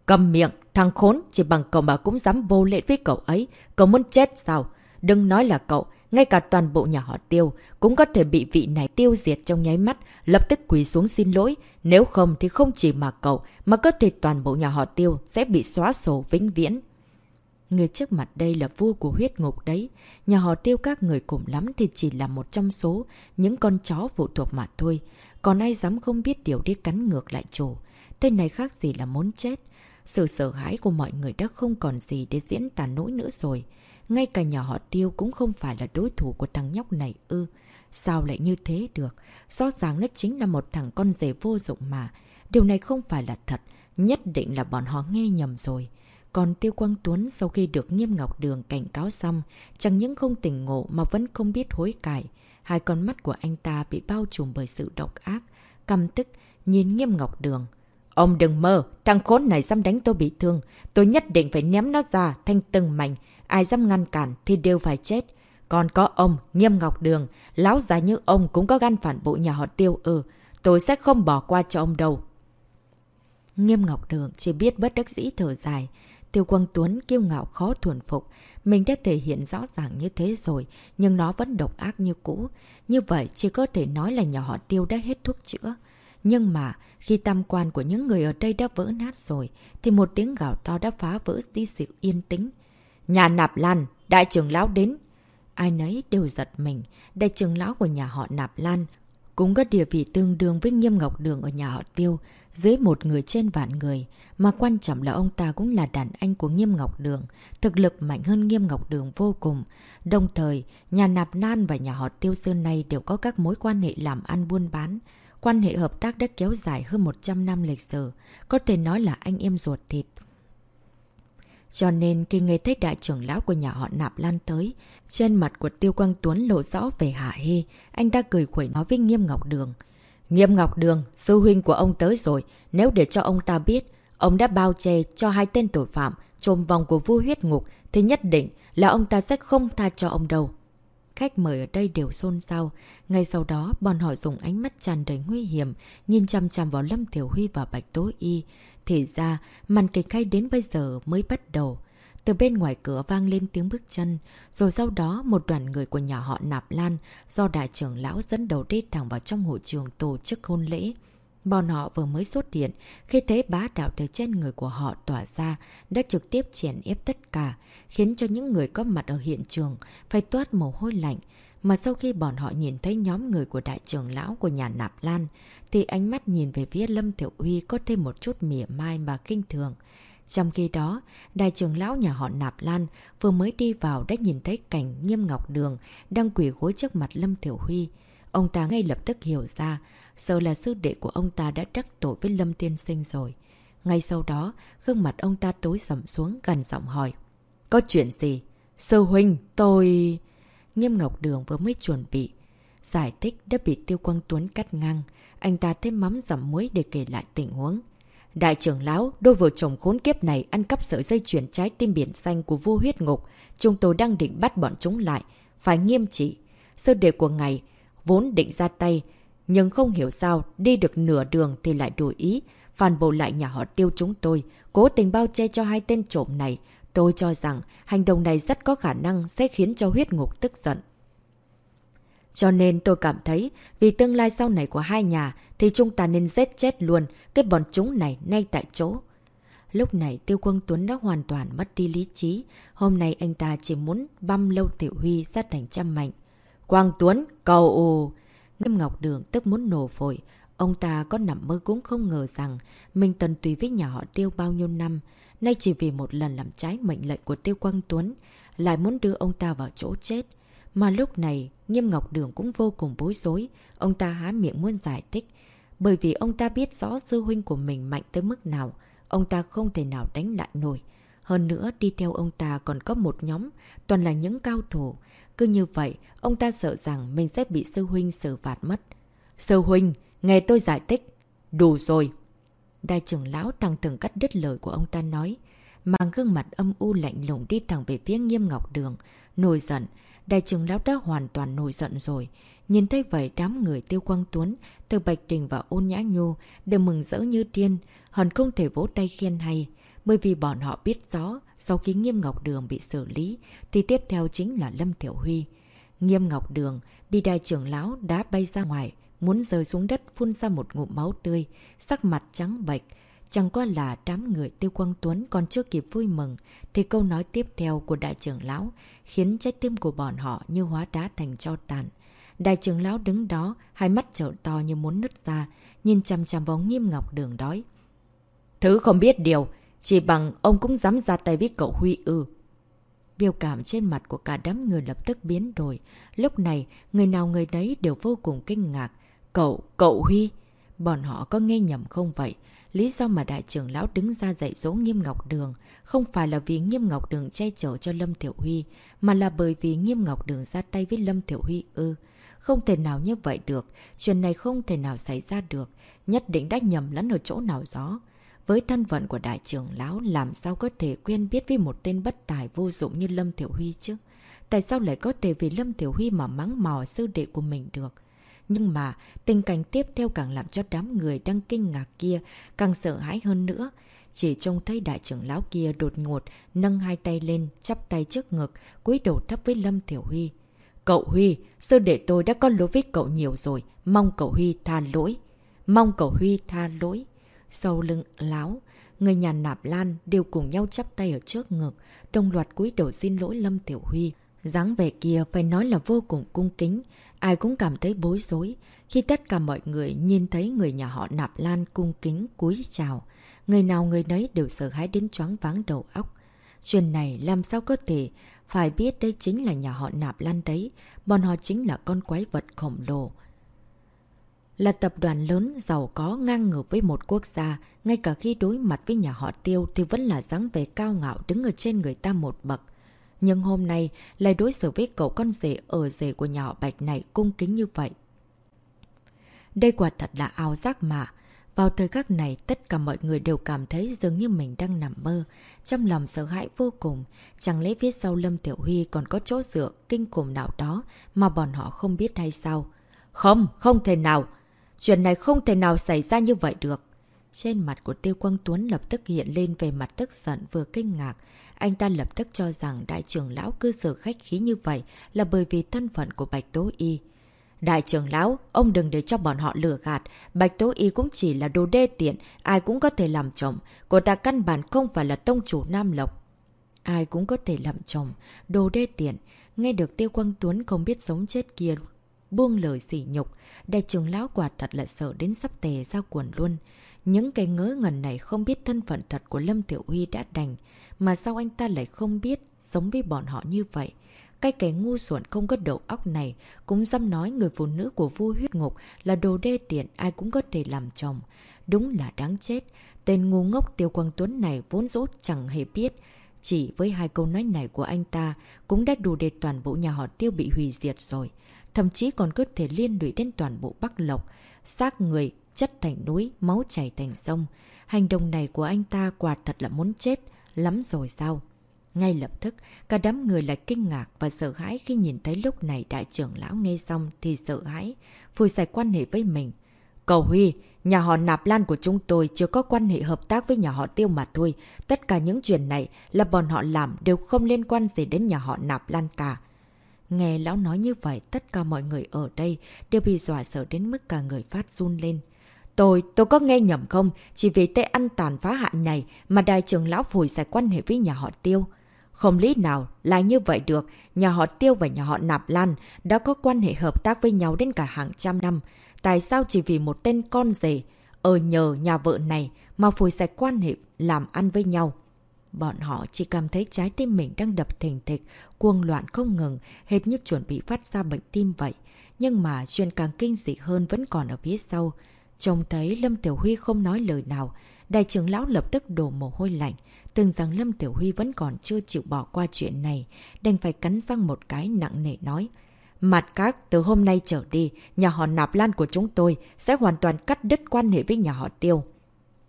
Cầm miệng, thằng khốn, chỉ bằng cậu mà cũng dám vô lệ với cậu ấy. Cậu muốn chết sao? đừng nói là cậu, ngay cả toàn bộ nhà họ tiêu cũng có thể bị vị này tiêu diệt trong nháy mắt, lập tức quỳ xuống xin lỗi. Nếu không thì không chỉ mà cậu, mà có thể toàn bộ nhà họ tiêu sẽ bị xóa sổ vĩnh viễn. Người trước mặt đây là vua của huyết ngục đấy. Nhà họ tiêu các người cùng lắm thì chỉ là một trong số những con chó phụ thuộc mà thôi. Còn ai dám không biết điều đi cắn ngược lại chủ. Tên này khác gì là muốn chết. Sự sợ hãi của mọi người đã không còn gì để diễn tả nỗi nữa rồi. Ngay cả nhà họ tiêu cũng không phải là đối thủ của thằng nhóc này ư. Sao lại như thế được? Rõ ràng nó chính là một thằng con rể vô dụng mà. Điều này không phải là thật. Nhất định là bọn họ nghe nhầm rồi. Còn Tiêu Quang Tuấn sau khi được Nghiêm Ngọc Đường cảnh cáo xong, chẳng những không tỉnh ngộ mà vẫn không biết hối cải. Hai con mắt của anh ta bị bao trùm bởi sự độc ác, căm tức, nhìn Nghiêm Ngọc Đường. Ông đừng mơ, thằng khốn này dám đánh tôi bị thương. Tôi nhất định phải ném nó ra, thanh từng mảnh. Ai dám ngăn cản thì đều phải chết. Còn có ông, Nghiêm Ngọc Đường, lão già như ông cũng có gan phản bội nhà họ tiêu ừ. Tôi sẽ không bỏ qua cho ông đâu. Nghiêm Ngọc Đường chỉ biết bất đắc dĩ thở dài. Tiêu Quang Tuấn kiêu ngạo khó thuần phục. Mình đã thể hiện rõ ràng như thế rồi, nhưng nó vẫn độc ác như cũ. Như vậy chỉ có thể nói là nhà họ Tiêu đã hết thuốc chữa. Nhưng mà, khi tam quan của những người ở đây đã vỡ nát rồi, thì một tiếng gào to đã phá vỡ đi sự yên tĩnh. Nhà nạp lan, đại trưởng lão đến. Ai nấy đều giật mình, đại trưởng lão của nhà họ nạp lan cũng có địa vị tương đương với nghiêm ngọc đường ở nhà họ tiêu, dưới một người trên vạn người. Mà quan trọng là ông ta cũng là đàn anh của nghiêm ngọc đường, thực lực mạnh hơn nghiêm ngọc đường vô cùng. Đồng thời, nhà nạp nan và nhà họ tiêu sơn này đều có các mối quan hệ làm ăn buôn bán. Quan hệ hợp tác đã kéo dài hơn 100 năm lịch sử, có thể nói là anh em ruột thịt. Cho nên khi nghe thấy đại trưởng lão của nhà họ Nạp Lan tới, trên mặt của Tiêu Quang Tuấn lộ rõ về hạ hê, anh ta cười khuẩy nói với Nghiêm Ngọc Đường. Nghiêm Ngọc Đường, sư huynh của ông tới rồi, nếu để cho ông ta biết, ông đã bao che cho hai tên tội phạm trồm vòng của vua huyết ngục, thì nhất định là ông ta sẽ không tha cho ông đâu. Khách mời ở đây đều xôn xao. Ngay sau đó, bọn họ dùng ánh mắt tràn đầy nguy hiểm, nhìn chăm chăm vào Lâm Tiểu Huy và Bạch Tố Y. Thì ra, màn kịch hay đến bây giờ mới bắt đầu. Từ bên ngoài cửa vang lên tiếng bước chân, rồi sau đó một đoàn người của nhà họ Nạp Lan do đại trưởng lão dẫn đầu đi thẳng vào trong hội trường tổ chức hôn lễ. Bọn họ vừa mới xuất hiện, khi thế bá đạo từ trên người của họ tỏa ra, đã trực tiếp chèn ép tất cả, khiến cho những người có mặt ở hiện trường phải toát mồ hôi lạnh. Mà sau khi bọn họ nhìn thấy nhóm người của đại trưởng lão của nhà Nạp Lan, thì ánh mắt nhìn về phía Lâm Thiệu Huy có thêm một chút mỉa mai mà kinh thường. Trong khi đó, đại trưởng lão nhà họ Nạp Lan vừa mới đi vào đã nhìn thấy cảnh nghiêm ngọc đường đang quỷ gối trước mặt Lâm Thiểu Huy. Ông ta ngay lập tức hiểu ra, sợ là sư đệ của ông ta đã đắc tội với Lâm Tiên Sinh rồi. Ngay sau đó, gương mặt ông ta tối sầm xuống gần giọng hỏi. Có chuyện gì? Sư huynh, tôi... Nghiêm Ngọc Đường vừa mới chuẩn bị. Giải thích đã bị Tiêu Quang Tuấn cắt ngang. Anh ta thêm mắm dặm muối để kể lại tình huống. Đại trưởng lão, đôi vợ chồng khốn kiếp này ăn cắp sợi dây chuyển trái tim biển xanh của vua huyết ngục. Chúng tôi đang định bắt bọn chúng lại. Phải nghiêm trị. Sơ đề của ngài vốn định ra tay. Nhưng không hiểu sao, đi được nửa đường thì lại đổi ý. Phản bộ lại nhà họ tiêu chúng tôi. Cố tình bao che cho hai tên trộm này. Tôi cho rằng hành động này rất có khả năng sẽ khiến cho huyết ngục tức giận. Cho nên tôi cảm thấy vì tương lai sau này của hai nhà thì chúng ta nên giết chết luôn cái bọn chúng này ngay tại chỗ. Lúc này Tiêu Quân Tuấn đã hoàn toàn mất đi lý trí. Hôm nay anh ta chỉ muốn băm lâu Tiểu Huy ra thành trăm mạnh. Quang Tuấn, cầu ồ! Ngâm Ngọc Đường tức muốn nổ phổi. Ông ta có nằm mơ cũng không ngờ rằng mình tần tùy với nhà họ Tiêu bao nhiêu năm. Nay chỉ vì một lần làm trái mệnh lệnh của Tiêu Quang Tuấn lại muốn đưa ông ta vào chỗ chết. Mà lúc này, Nghiêm Ngọc Đường cũng vô cùng bối rối. Ông ta há miệng muốn giải thích. Bởi vì ông ta biết rõ sư huynh của mình mạnh tới mức nào. Ông ta không thể nào đánh lại nổi. Hơn nữa, đi theo ông ta còn có một nhóm, toàn là những cao thủ. Cứ như vậy, ông ta sợ rằng mình sẽ bị sư huynh xử phạt mất. Sư huynh, nghe tôi giải thích. Đủ rồi. Đại trưởng lão tăng từng cắt đứt lời của ông ta nói. Mang gương mặt âm u lạnh lùng đi thẳng về phía nghiêm ngọc đường. Nổi giận, Đại trưởng lão đã hoàn toàn nổi giận rồi. Nhìn thấy vậy đám người tiêu quang tuấn, từ Bạch Đình và ôn nhã nhu đều mừng rỡ như tiên, hẳn không thể vỗ tay khen hay. Bởi vì bọn họ biết rõ sau khi Nghiêm Ngọc Đường bị xử lý, thì tiếp theo chính là Lâm Tiểu Huy. Nghiêm Ngọc Đường bị đại trưởng lão đá bay ra ngoài, muốn rơi xuống đất phun ra một ngụm máu tươi, sắc mặt trắng bệch. Chẳng qua là đám người Tiêu Quang Tuấn còn chưa kịp vui mừng, thì câu nói tiếp theo của đại trưởng lão khiến trái tim của bọn họ như hóa đá thành cho tàn. Đại trưởng lão đứng đó, hai mắt trợn to như muốn nứt ra, nhìn chằm chằm vào nghiêm ngọc đường đói. Thứ không biết điều, chỉ bằng ông cũng dám ra tay với cậu Huy ư. Biểu cảm trên mặt của cả đám người lập tức biến đổi. Lúc này, người nào người đấy đều vô cùng kinh ngạc. Cậu, cậu Huy! Bọn họ có nghe nhầm không vậy? Lý do mà đại trưởng lão đứng ra dạy dỗ Nghiêm Ngọc Đường không phải là vì Nghiêm Ngọc Đường che chở cho Lâm Thiểu Huy, mà là bởi vì Nghiêm Ngọc Đường ra tay với Lâm Thiểu Huy ư. Không thể nào như vậy được, chuyện này không thể nào xảy ra được, nhất định đã nhầm lẫn ở chỗ nào đó. Với thân phận của đại trưởng lão làm sao có thể quen biết với một tên bất tài vô dụng như Lâm Thiểu Huy chứ? Tại sao lại có thể vì Lâm Thiểu Huy mà mắng mò sư đệ của mình được? Nhưng mà tình cảnh tiếp theo càng làm cho đám người đang kinh ngạc kia càng sợ hãi hơn nữa. Chỉ trông thấy đại trưởng lão kia đột ngột nâng hai tay lên chắp tay trước ngực cúi đầu thấp với Lâm Thiểu Huy. Cậu Huy, sư đệ tôi đã có lỗi với cậu nhiều rồi, mong cậu Huy tha lỗi. Mong cậu Huy tha lỗi. Sau lưng láo, người nhà nạp lan đều cùng nhau chắp tay ở trước ngực, đồng loạt cúi đầu xin lỗi Lâm Tiểu Huy. dáng vẻ kia phải nói là vô cùng cung kính, ai cũng cảm thấy bối rối. Khi tất cả mọi người nhìn thấy người nhà họ nạp lan cung kính cúi chào, người nào người nấy đều sợ hãi đến choáng váng đầu óc. Chuyện này làm sao có thể phải biết đây chính là nhà họ nạp lan đấy, bọn họ chính là con quái vật khổng lồ. Là tập đoàn lớn giàu có ngang ngược với một quốc gia, ngay cả khi đối mặt với nhà họ tiêu thì vẫn là dáng vẻ cao ngạo đứng ở trên người ta một bậc. Nhưng hôm nay lại đối xử với cậu con rể ở rể của nhà họ Bạch này cung kính như vậy. Đây quả thật là ao giác mà. Vào thời khắc này, tất cả mọi người đều cảm thấy dường như mình đang nằm mơ. Trong lòng sợ hãi vô cùng, chẳng lẽ phía sau Lâm Tiểu Huy còn có chỗ dựa kinh khủng nào đó mà bọn họ không biết hay sao? Không, không thể nào! Chuyện này không thể nào xảy ra như vậy được. Trên mặt của Tiêu Quang Tuấn lập tức hiện lên về mặt tức giận vừa kinh ngạc. Anh ta lập tức cho rằng đại trưởng lão cư xử khách khí như vậy là bởi vì thân phận của Bạch Tố Y. Đại trưởng lão, ông đừng để cho bọn họ lừa gạt. Bạch Tố Y cũng chỉ là đồ đê tiện, ai cũng có thể làm chồng. Cô ta căn bản không phải là tông chủ Nam Lộc. Ai cũng có thể làm chồng, đồ đê tiện. Nghe được Tiêu Quang Tuấn không biết sống chết kia buông lời sỉ nhục, đại trưởng lão quả thật là sợ đến sắp tè ra quần luôn. Những cái ngớ ngẩn này không biết thân phận thật của Lâm Tiểu Huy đã đành, mà sao anh ta lại không biết sống với bọn họ như vậy. Cái kẻ ngu xuẩn không có đầu óc này cũng dám nói người phụ nữ của vua huyết ngục là đồ đê tiện ai cũng có thể làm chồng. Đúng là đáng chết. Tên ngu ngốc Tiêu Quang Tuấn này vốn dốt chẳng hề biết. Chỉ với hai câu nói này của anh ta cũng đã đủ để toàn bộ nhà họ Tiêu bị hủy diệt rồi thậm chí còn có thể liên lụy đến toàn bộ Bắc Lộc, xác người chất thành núi, máu chảy thành sông. Hành động này của anh ta quả thật là muốn chết, lắm rồi sao? Ngay lập tức, cả đám người lại kinh ngạc và sợ hãi khi nhìn thấy lúc này đại trưởng lão nghe xong thì sợ hãi, phùi sạch quan hệ với mình. Cầu Huy, nhà họ Nạp Lan của chúng tôi chưa có quan hệ hợp tác với nhà họ Tiêu mà thôi. Tất cả những chuyện này là bọn họ làm đều không liên quan gì đến nhà họ Nạp Lan cả. Nghe lão nói như vậy, tất cả mọi người ở đây đều bị dọa sợ đến mức cả người phát run lên. Tôi, tôi có nghe nhầm không? Chỉ vì tên ăn tàn phá hạn này mà đại trưởng lão phủi giải quan hệ với nhà họ Tiêu. Không lý nào lại như vậy được, nhà họ Tiêu và nhà họ Nạp Lan đã có quan hệ hợp tác với nhau đến cả hàng trăm năm. Tại sao chỉ vì một tên con rể ở nhờ nhà vợ này mà phùi sạch quan hệ làm ăn với nhau? Bọn họ chỉ cảm thấy trái tim mình đang đập thình thịch, cuồng loạn không ngừng, hệt như chuẩn bị phát ra bệnh tim vậy. Nhưng mà chuyện càng kinh dị hơn vẫn còn ở phía sau. Trông thấy Lâm Tiểu Huy không nói lời nào, đại trưởng lão lập tức đổ mồ hôi lạnh. Từng rằng Lâm Tiểu Huy vẫn còn chưa chịu bỏ qua chuyện này, đành phải cắn răng một cái nặng nề nói. Mặt khác, từ hôm nay trở đi, nhà họ Nạp Lan của chúng tôi sẽ hoàn toàn cắt đứt quan hệ với nhà họ Tiêu.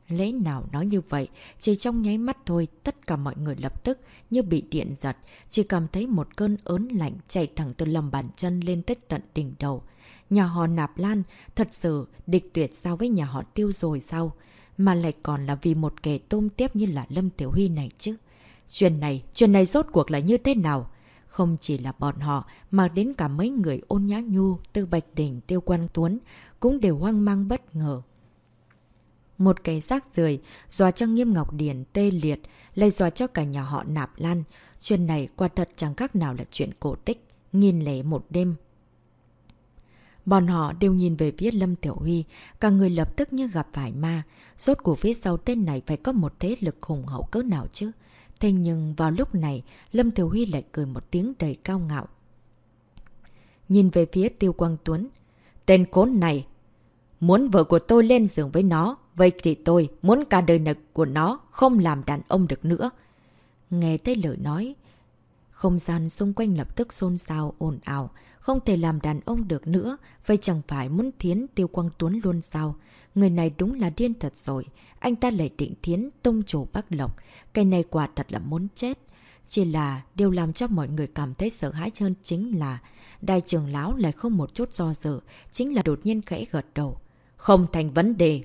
Lẽ nào nói như vậy, chỉ trong nháy mắt thôi, tất cả mọi người lập tức như bị điện giật, chỉ cảm thấy một cơn ớn lạnh chạy thẳng từ lòng bàn chân lên tới tận đỉnh đầu. Nhà họ Nạp Lan thật sự địch tuyệt sao với nhà họ Tiêu rồi sao? Mà lại còn là vì một kẻ tôm tiếp như là Lâm Tiểu Huy này chứ. Chuyện này, chuyện này rốt cuộc là như thế nào? Không chỉ là bọn họ, mà đến cả mấy người ôn nhã nhu, tư Bạch Đỉnh, Tiêu Quan Tuấn, cũng đều hoang mang bất ngờ. Một cái rác rưởi dọa cho Nghiêm Ngọc Điển tê liệt, lại dọa cho cả nhà họ nạp lan. Chuyện này quả thật chẳng khác nào là chuyện cổ tích, nghìn lẻ một đêm. Bọn họ đều nhìn về phía Lâm Tiểu Huy, cả người lập tức như gặp phải ma. Rốt của phía sau tên này phải có một thế lực hùng hậu cỡ nào chứ? Thế nhưng vào lúc này, Lâm Tiểu Huy lại cười một tiếng đầy cao ngạo. Nhìn về phía Tiêu Quang Tuấn. Tên cốn này, muốn vợ của tôi lên giường với nó, vậy thì tôi muốn cả đời này của nó không làm đàn ông được nữa. Nghe thấy lời nói, không gian xung quanh lập tức xôn xao ồn ào, không thể làm đàn ông được nữa, vậy chẳng phải muốn thiến Tiêu Quang Tuấn luôn sao? Người này đúng là điên thật rồi. Anh ta lại định thiến tông chủ Bắc Lộc. Cái này quả thật là muốn chết. Chỉ là điều làm cho mọi người cảm thấy sợ hãi hơn chính là đại trưởng lão lại không một chút do dự, chính là đột nhiên khẽ gật đầu. Không thành vấn đề.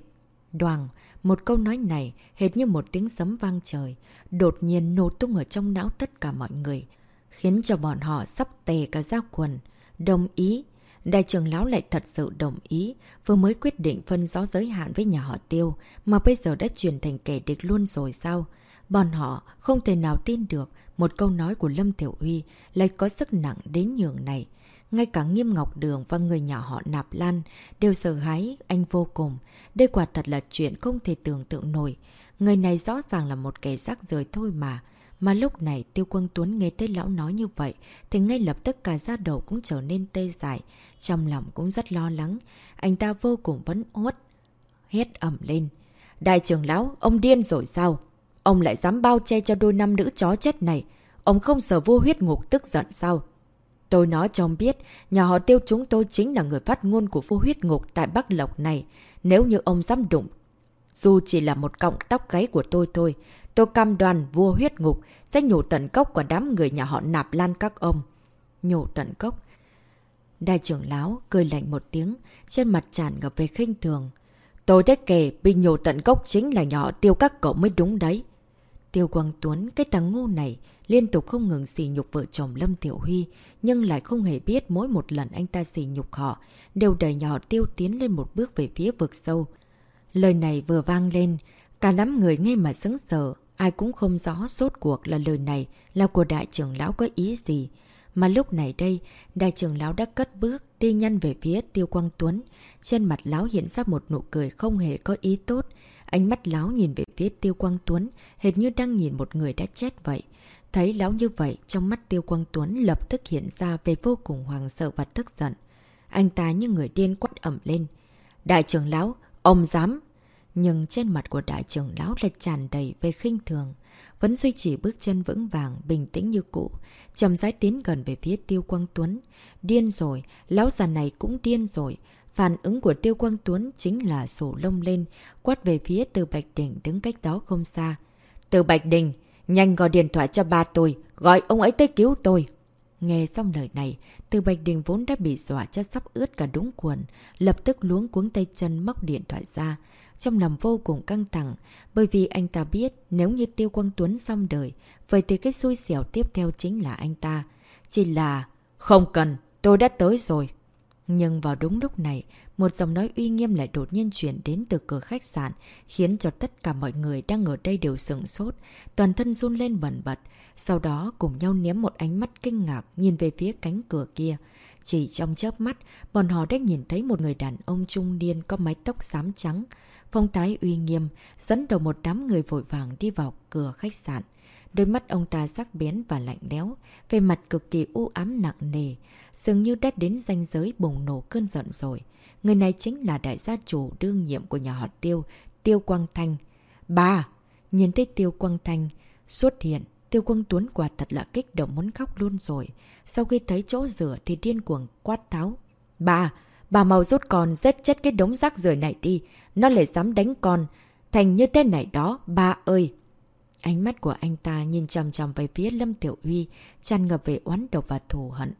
Đoàn, một câu nói này hệt như một tiếng sấm vang trời, đột nhiên nổ tung ở trong não tất cả mọi người, khiến cho bọn họ sắp tè cả ra quần. Đồng ý, Đại trưởng lão lại thật sự đồng ý, vừa mới quyết định phân rõ giới hạn với nhà họ tiêu, mà bây giờ đã chuyển thành kẻ địch luôn rồi sao? Bọn họ không thể nào tin được một câu nói của Lâm Tiểu Huy lại có sức nặng đến nhường này. Ngay cả Nghiêm Ngọc Đường và người nhà họ Nạp Lan đều sợ hãi anh vô cùng. Đây quả thật là chuyện không thể tưởng tượng nổi. Người này rõ ràng là một kẻ rác rời thôi mà. Mà lúc này Tiêu Quân Tuấn nghe tới lão nói như vậy thì ngay lập tức cả da đầu cũng trở nên tê dại. Trong lòng cũng rất lo lắng. Anh ta vô cùng vẫn uất. Hét ẩm lên. Đại trưởng lão, ông điên rồi sao? Ông lại dám bao che cho đôi năm nữ chó chết này. Ông không sợ vô huyết ngục tức giận sao? Tôi nói cho ông biết, nhà họ tiêu chúng tôi chính là người phát ngôn của vô huyết ngục tại Bắc Lộc này. Nếu như ông dám đụng, dù chỉ là một cọng tóc gáy của tôi thôi, tôi cam đoan vua huyết ngục sẽ nhổ tận cốc của đám người nhà họ nạp lan các ông. Nhổ tận cốc. Đại trưởng lão cười lạnh một tiếng, trên mặt tràn ngập về khinh thường. Tôi thấy kể bị nhổ tận cốc chính là nhỏ tiêu các cậu mới đúng đấy. Tiêu Quang Tuấn, cái thằng ngu này, liên tục không ngừng xỉ nhục vợ chồng Lâm Tiểu Huy, nhưng lại không hề biết mỗi một lần anh ta xỉ nhục họ, đều đẩy nhỏ tiêu tiến lên một bước về phía vực sâu. Lời này vừa vang lên, cả đám người nghe mà sững sờ, ai cũng không rõ sốt cuộc là lời này là của đại trưởng lão có ý gì. Mà lúc này đây, đại trưởng lão đã cất bước đi nhanh về phía Tiêu Quang Tuấn. Trên mặt lão hiện ra một nụ cười không hề có ý tốt. Ánh mắt lão nhìn về phía Tiêu Quang Tuấn, hệt như đang nhìn một người đã chết vậy. Thấy lão như vậy, trong mắt Tiêu Quang Tuấn lập tức hiện ra về vô cùng hoàng sợ và tức giận. Anh ta như người điên quát ẩm lên. Đại trưởng lão, ông dám! Nhưng trên mặt của đại trưởng lão lại tràn đầy về khinh thường. Vẫn duy trì bước chân vững vàng, bình tĩnh như cũ. chậm rãi tiến gần về phía Tiêu Quang Tuấn. Điên rồi, lão già này cũng điên rồi. Phản ứng của Tiêu Quang Tuấn chính là sổ lông lên, quát về phía Từ Bạch Đình đứng cách đó không xa. Từ Bạch Đình, nhanh gọi điện thoại cho ba tôi, gọi ông ấy tới cứu tôi. Nghe xong lời này, Từ Bạch Đình vốn đã bị dọa cho sắp ướt cả đúng quần, lập tức luống cuống tay chân móc điện thoại ra. Trong lòng vô cùng căng thẳng, bởi vì anh ta biết nếu như Tiêu Quang Tuấn xong đời, vậy thì cái xui xẻo tiếp theo chính là anh ta. Chỉ là, không cần, tôi đã tới rồi. Nhưng vào đúng lúc này, một giọng nói uy nghiêm lại đột nhiên chuyển đến từ cửa khách sạn, khiến cho tất cả mọi người đang ở đây đều sừng sốt, toàn thân run lên bẩn bật, sau đó cùng nhau ném một ánh mắt kinh ngạc nhìn về phía cánh cửa kia. Chỉ trong chớp mắt, bọn họ đã nhìn thấy một người đàn ông trung niên có mái tóc xám trắng, phong thái uy nghiêm, dẫn đầu một đám người vội vàng đi vào cửa khách sạn. Đôi mắt ông ta sắc bén và lạnh lẽo, về mặt cực kỳ u ám nặng nề, dường như đã đến ranh giới bùng nổ cơn giận rồi. Người này chính là đại gia chủ đương nhiệm của nhà họ Tiêu, Tiêu Quang Thanh. Ba! Nhìn thấy Tiêu Quang Thanh xuất hiện, Tiêu Quang Tuấn quả thật là kích động muốn khóc luôn rồi. Sau khi thấy chỗ rửa thì điên cuồng quát tháo. Ba! Bà mau rút con giết chất cái đống rác rưởi này đi. Nó lại dám đánh con. Thành như thế này đó, ba ơi! Ánh mắt của anh ta nhìn chầm chầm về phía Lâm Tiểu Uy, tràn ngập về oán độc và thù hận.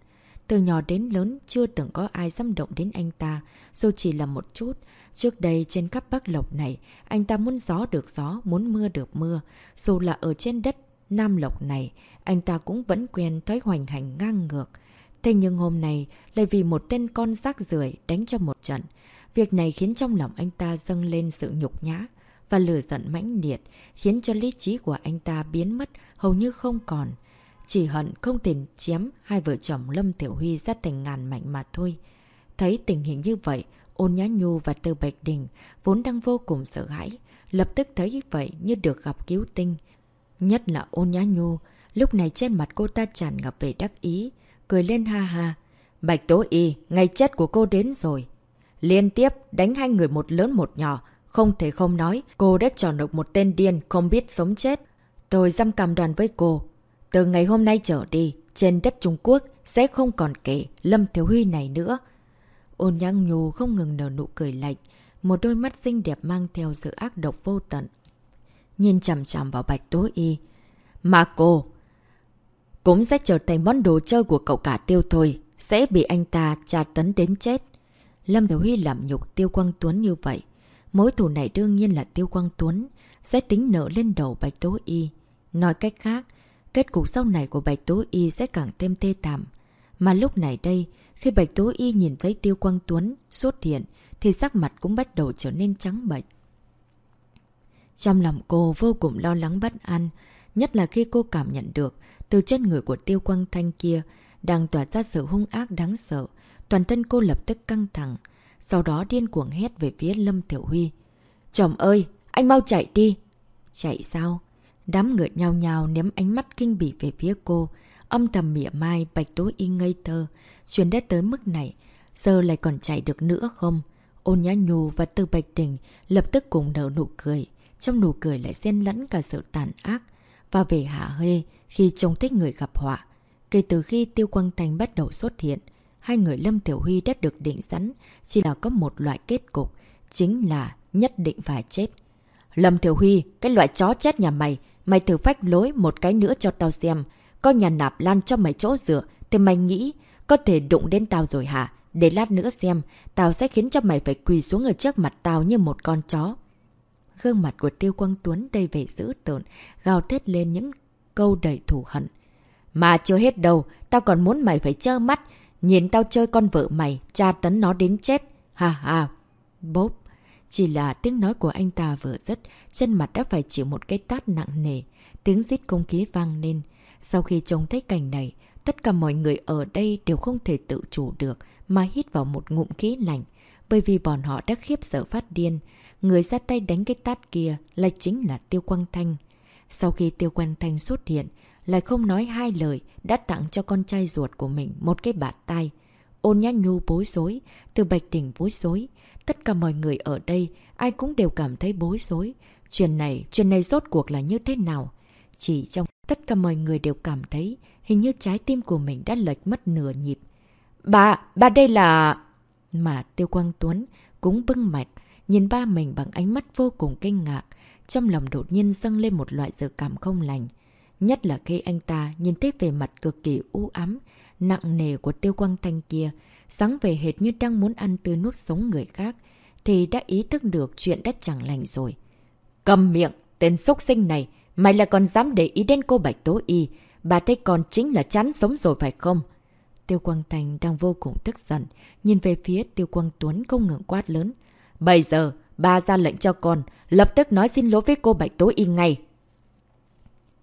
Từ nhỏ đến lớn chưa từng có ai dám động đến anh ta, dù chỉ là một chút. Trước đây trên khắp Bắc Lộc này, anh ta muốn gió được gió, muốn mưa được mưa. Dù là ở trên đất, Nam Lộc này, anh ta cũng vẫn quen thói hoành hành ngang ngược. Thế nhưng hôm nay, lại vì một tên con rác rưởi đánh cho một trận. Việc này khiến trong lòng anh ta dâng lên sự nhục nhã và lửa giận mãnh liệt, khiến cho lý trí của anh ta biến mất hầu như không còn. Chỉ hận không thể chém hai vợ chồng Lâm Tiểu Huy ra thành ngàn mảnh mà thôi. Thấy tình hình như vậy, ôn nhã nhu và Tư Bạch Đình vốn đang vô cùng sợ hãi, lập tức thấy vậy như được gặp cứu tinh. Nhất là ôn nhã nhu, lúc này trên mặt cô ta tràn ngập về đắc ý, cười lên ha ha. Bạch Tố Y, ngày chết của cô đến rồi. Liên tiếp đánh hai người một lớn một nhỏ, không thể không nói, cô đã chọn được một tên điên không biết sống chết. Tôi dăm cầm đoàn với cô. Từ ngày hôm nay trở đi, trên đất Trung Quốc sẽ không còn kể Lâm Thiếu Huy này nữa. Ôn nhang nhù không ngừng nở nụ cười lạnh, một đôi mắt xinh đẹp mang theo sự ác độc vô tận. Nhìn chằm chằm vào bạch tố y. Mà cô, cũng sẽ trở thành món đồ chơi của cậu cả tiêu thôi, sẽ bị anh ta tra tấn đến chết. Lâm Tiểu Huy làm nhục Tiêu Quang Tuấn như vậy. Mối thù này đương nhiên là Tiêu Quang Tuấn sẽ tính nợ lên đầu Bạch Tố Y. Nói cách khác, kết cục sau này của Bạch Tố Y sẽ càng thêm tê tạm. Mà lúc này đây, khi Bạch Tố Y nhìn thấy Tiêu Quang Tuấn xuất hiện, thì sắc mặt cũng bắt đầu trở nên trắng bệnh. Trong lòng cô vô cùng lo lắng bất an, nhất là khi cô cảm nhận được từ trên người của Tiêu Quang Thanh kia đang tỏa ra sự hung ác đáng sợ. Toàn thân cô lập tức căng thẳng, sau đó điên cuồng hét về phía Lâm Tiểu Huy. Chồng ơi, anh mau chạy đi! Chạy sao? Đám người nhau nhau ném ánh mắt kinh bỉ về phía cô. Âm thầm mỉa mai, bạch tố y ngây thơ. Chuyện đã tới mức này, giờ lại còn chạy được nữa không? Ôn nhã nhu và từ bạch đình lập tức cùng nở nụ cười. Trong nụ cười lại xen lẫn cả sự tàn ác. Và về hạ hê khi trông thích người gặp họa. Kể từ khi Tiêu Quang Thành bắt đầu xuất hiện, hai người Lâm Tiểu Huy đã được định sẵn chỉ là có một loại kết cục, chính là nhất định phải chết. Lâm Tiểu Huy, cái loại chó chết nhà mày, mày thử phách lối một cái nữa cho tao xem. Có nhà nạp lan cho mày chỗ dựa, thì mày nghĩ có thể đụng đến tao rồi hả? Để lát nữa xem, tao sẽ khiến cho mày phải quỳ xuống ở trước mặt tao như một con chó. Gương mặt của Tiêu Quang Tuấn đầy vẻ dữ tợn, gào thét lên những câu đầy thù hận. Mà chưa hết đâu, tao còn muốn mày phải trơ mắt, nhìn tao chơi con vợ mày, tra tấn nó đến chết. Ha ha. Bốp. Chỉ là tiếng nói của anh ta vừa dứt, chân mặt đã phải chịu một cái tát nặng nề. Tiếng rít công khí vang lên. Sau khi trông thấy cảnh này, tất cả mọi người ở đây đều không thể tự chủ được mà hít vào một ngụm khí lạnh. Bởi vì bọn họ đã khiếp sợ phát điên. Người ra tay đánh cái tát kia là chính là Tiêu Quang Thanh. Sau khi Tiêu Quang Thanh xuất hiện, lại không nói hai lời, đã tặng cho con trai ruột của mình một cái bạt tay. Ôn nhã nhu bối rối, từ bạch đỉnh bối rối. Tất cả mọi người ở đây, ai cũng đều cảm thấy bối rối. Chuyện này, chuyện này rốt cuộc là như thế nào? Chỉ trong tất cả mọi người đều cảm thấy hình như trái tim của mình đã lệch mất nửa nhịp. Bà, bà đây là... Mà Tiêu Quang Tuấn cũng bưng mạch, nhìn ba mình bằng ánh mắt vô cùng kinh ngạc. Trong lòng đột nhiên dâng lên một loại dự cảm không lành. Nhất là khi anh ta nhìn thấy về mặt cực kỳ u ám, nặng nề của tiêu quang thanh kia, sáng về hệt như đang muốn ăn tươi nuốt sống người khác, thì đã ý thức được chuyện đất chẳng lành rồi. Cầm miệng, tên xúc sinh này, mày là còn dám để ý đến cô Bạch Tố Y, bà thấy con chính là chán sống rồi phải không? Tiêu Quang Thành đang vô cùng tức giận, nhìn về phía Tiêu Quang Tuấn không ngừng quát lớn. Bây giờ, ba ra lệnh cho con, lập tức nói xin lỗi với cô Bạch Tố Y ngay.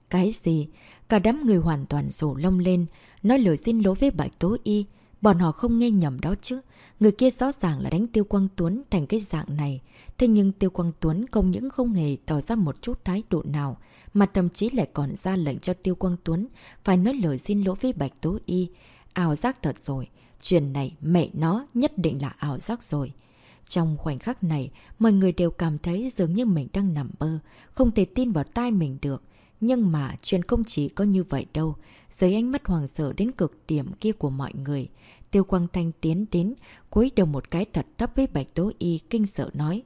Cái gì? Cả đám người hoàn toàn rủ lông lên, nói lời xin lỗi với Bạch Tố Y. Bọn họ không nghe nhầm đó chứ. Người kia rõ ràng là đánh Tiêu Quang Tuấn thành cái dạng này. Thế nhưng Tiêu Quang Tuấn không những không hề tỏ ra một chút thái độ nào, mà thậm chí lại còn ra lệnh cho Tiêu Quang Tuấn phải nói lời xin lỗi với Bạch Tố Y. Ảo giác thật rồi. Chuyện này mẹ nó nhất định là ảo giác rồi. Trong khoảnh khắc này, mọi người đều cảm thấy dường như mình đang nằm bơ, không thể tin vào tai mình được. Nhưng mà chuyện không chỉ có như vậy đâu. Dưới ánh mắt hoàng sợ đến cực điểm kia của mọi người, Tiêu Quang Thanh tiến đến, cúi đầu một cái thật thấp với Bạch Tố Y kinh sợ nói.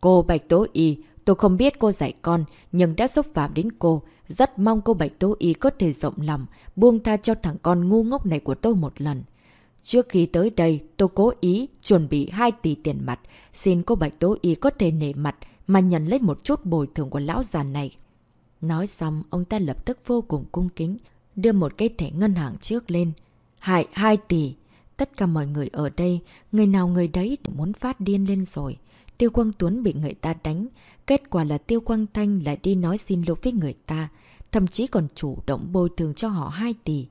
Cô Bạch Tố Y, tôi không biết cô dạy con, nhưng đã xúc phạm đến cô. Rất mong cô Bạch Tố Y có thể rộng lòng, buông tha cho thằng con ngu ngốc này của tôi một lần. Trước khi tới đây, tôi cố ý chuẩn bị 2 tỷ tiền mặt. Xin cô Bạch Tố Y có thể nể mặt mà nhận lấy một chút bồi thường của lão già này. Nói xong, ông ta lập tức vô cùng cung kính, đưa một cái thẻ ngân hàng trước lên. Hại 2 tỷ! Tất cả mọi người ở đây, người nào người đấy muốn phát điên lên rồi. Tiêu Quang Tuấn bị người ta đánh, kết quả là Tiêu Quang Thanh lại đi nói xin lỗi với người ta, thậm chí còn chủ động bồi thường cho họ 2 tỷ.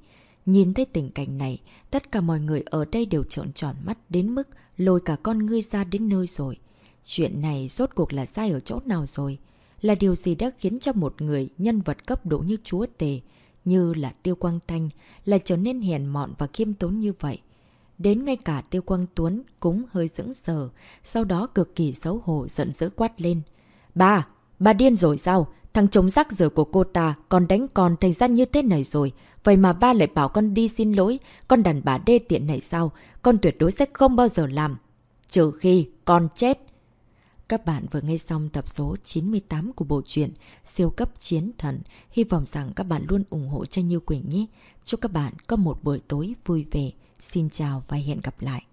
Nhìn thấy tình cảnh này, tất cả mọi người ở đây đều trợn tròn mắt đến mức lôi cả con ngươi ra đến nơi rồi. Chuyện này rốt cuộc là sai ở chỗ nào rồi? Là điều gì đã khiến cho một người nhân vật cấp độ như chúa tề, như là Tiêu Quang Thanh, lại trở nên hèn mọn và khiêm tốn như vậy? Đến ngay cả Tiêu Quang Tuấn cũng hơi dững sờ, sau đó cực kỳ xấu hổ giận dữ quát lên. Bà! Bà điên rồi sao? Thằng chống rác rửa của cô ta còn đánh con thành ra như thế này rồi. Vậy mà ba lại bảo con đi xin lỗi. Con đàn bà đê tiện này sao? Con tuyệt đối sẽ không bao giờ làm. Trừ khi con chết. Các bạn vừa nghe xong tập số 98 của bộ truyện Siêu cấp chiến thần. Hy vọng rằng các bạn luôn ủng hộ cho Như Quỳnh nhé. Chúc các bạn có một buổi tối vui vẻ. Xin chào và hẹn gặp lại.